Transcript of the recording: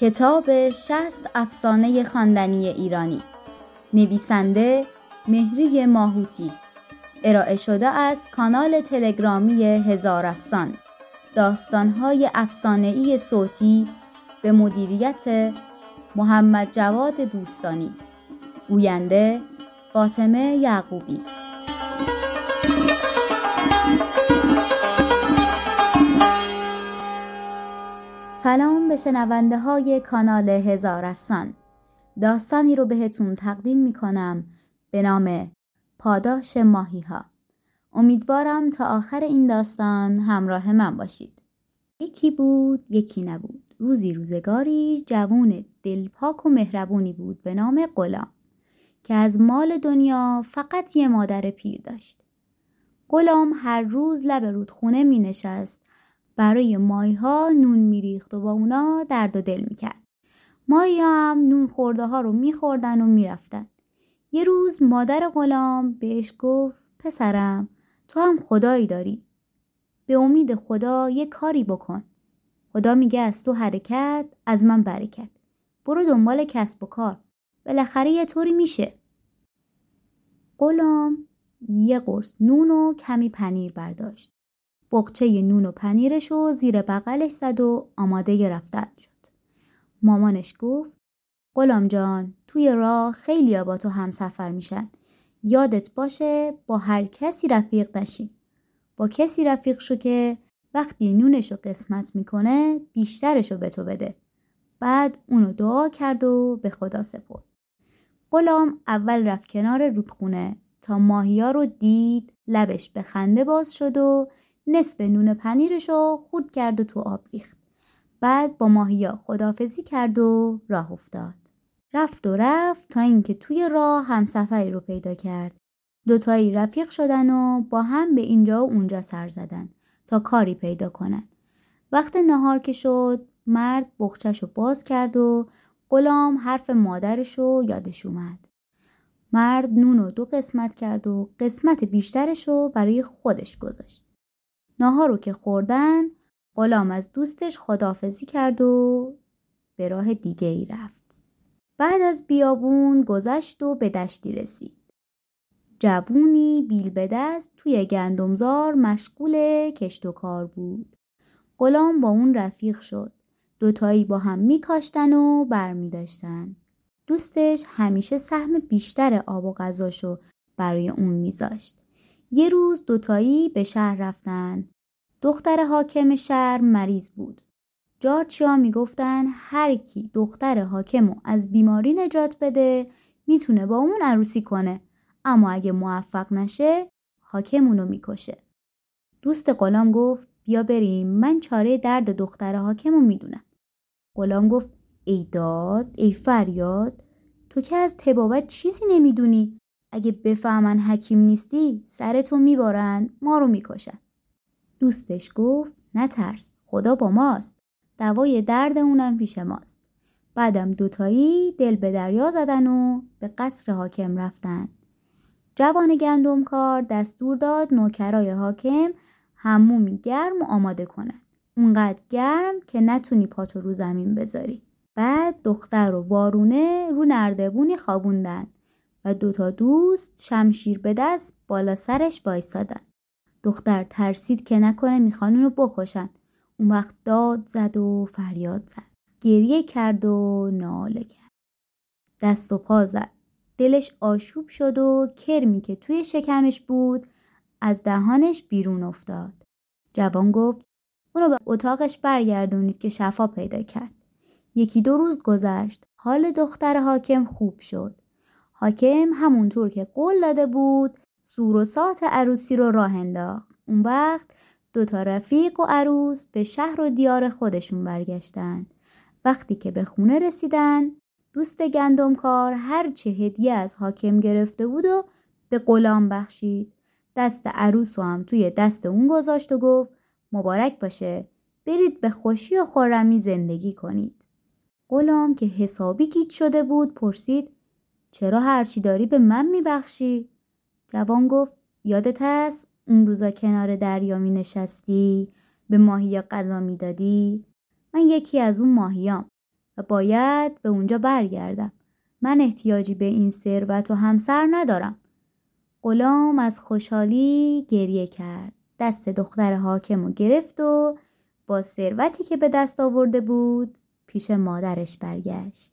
کتاب شست افسانه خواندنی ایرانی. نویسنده مهری ماهوتی. ارائه شده از کانال تلگرامی هزار افسان. داستانهای ای صوتی به مدیریت محمد جواد دوستانی. گوینده فاطمه یعقوبی. سلام به شنونده های کانال هزار افسان. داستانی رو بهتون تقدیم می کنم به نام پاداش ماهی ها امیدوارم تا آخر این داستان همراه من باشید. یکی بود یکی نبود. روزی روزگاری جوون دلپاک و مهربونی بود به نام غلام که از مال دنیا فقط یه مادر پیر داشت. غلام هر روز لب رودخونه می نشست برای ماهی ها نون میریخت و با اونا درد و دل می‌کرد. ماهی هم نون خورده ها رو میخوردن و می‌رفتن. یه روز مادر غلام بهش گفت پسرم تو هم خدایی داری. به امید خدا یه کاری بکن. خدا میگه از تو حرکت از من برکت. برو دنبال کسب و کار. بالاخره یه طوری میشه. غلام یه قرص نون و کمی پنیر برداشت. بقچه نون و پنیرش و زیر بغلش زد و آماده رفتن شد. مامانش گفت غلام جان توی راه خیلی با تو هم سفر میشن. یادت باشه با هر کسی رفیق نشی. با کسی رفیق شو که وقتی نونش رو قسمت می‌کنه بیشترش رو به تو بده. بعد اونو دعا کرد و به خدا سپرد. غلام اول رفت کنار رودخونه تا ماهیا رو دید لبش به خنده باز شد و نصف نون پنیرش رو خورد کرد و تو آب ریخت. بعد با ماهیا خدافزی کرد و راه افتاد. رفت و رفت تا اینکه توی راه همسفری رو پیدا کرد. دوتایی رفیق شدن و با هم به اینجا و اونجا سر زدن تا کاری پیدا کنن. وقت نهار که شد مرد بخچش رو باز کرد و غلام حرف مادرش رو یادش اومد. مرد نون رو دو قسمت کرد و قسمت بیشترش رو برای خودش گذاشت. ناهار رو که خوردن غلام از دوستش خدافزی کرد و به راه دیگه ای رفت. بعد از بیابون گذشت و به دشتی رسید. جوونی بیل به دست توی گندمزار مشغول کشت و کار بود. غلام با اون رفیق شد. دوتایی با هم میکاشتن و برمی داشتن. دوستش همیشه سهم بیشتر آب و غذاشو برای اون میذاشت. یه روز دوتایی به شهر رفتن. دختر حاکم شهر مریض بود. جارچیا می‌گفتن هر کی دختر حاکمو از بیماری نجات بده می‌تونه با اون عروسی کنه اما اگه موفق نشه حاکم اونو می‌کشه. دوست غلام گفت بیا بریم من چاره درد دختر حاکمو می‌دونم. غلام گفت ای داد ای فریاد تو که از تبابت چیزی نمی‌دونی اگه بفهمن حکیم نیستی سرتو میبارن ما رو می‌کشن. دوستش گفت نترس خدا با ماست. دوای درد اونم پیش ماست. بعدم دوتایی دل به دریا زدن و به قصر حاکم رفتن. جوان گندمکار دستور داد نوکرای حاکم همومی گرم و آماده کنن. اونقدر گرم که نتونی پاتو رو زمین بذاری. بعد دختر و وارونه رو نردبونی خوابوندن. و دوتا دوست شمشیر به دست بالا سرش بایستادن. دختر ترسید که نکنه می‌خوان اونو بکشن. اون وقت داد زد و فریاد زد. گریه کرد و ناله کرد. دست و پا زد. دلش آشوب شد و کرمی که توی شکمش بود از دهانش بیرون افتاد. جوان گفت اونو به اتاقش برگردونید که شفا پیدا کرد. یکی دو روز گذشت. حال دختر حاکم خوب شد. حاکم همونطور که قول داده بود سور و سات عروسی رو راه انداخت. اون وقت دوتا رفیق و عروس به شهر و دیار خودشون برگشتن. وقتی که به خونه رسیدن دوست گندمکار هر چه هدیه از حاکم گرفته بود و به غلام بخشید. دست عروس و هم توی دست اون گذاشت و گفت مبارک باشه برید به خوشی و خورمی زندگی کنید. غلام که حسابی گیت شده بود پرسید چرا هرچی داری به من میبخشی؟ جوان گفت یادت هست اون روزا کنار دریا می نشستی به ماهیا غذا می‌دادی من یکی از اون ماهیام و باید به اونجا برگردم. من احتیاجی به این ثروت و همسر ندارم. غلام از خوشحالی گریه کرد. دست دختر حاکم و گرفت و با ثروتی که به دست آورده بود پیش مادرش برگشت.